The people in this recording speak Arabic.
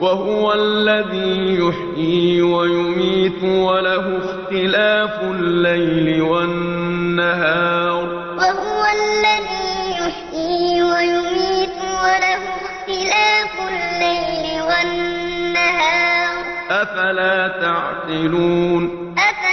وَهُوَ الَّذِي يُحْيِي وَيُمِيتُ وَلَهُ اخْتِلَافُ اللَّيْلِ وَالنَّهَارِ ۚ. وَهُوَ الَّذِي يُحْيِي وَيُمِيتُ وَلَهُ اخْتِلَافُ اللَّيْلِ وَالنَّهَارِ ۚ. أَفَلَا تَعْقِلُونَ؟ أفلا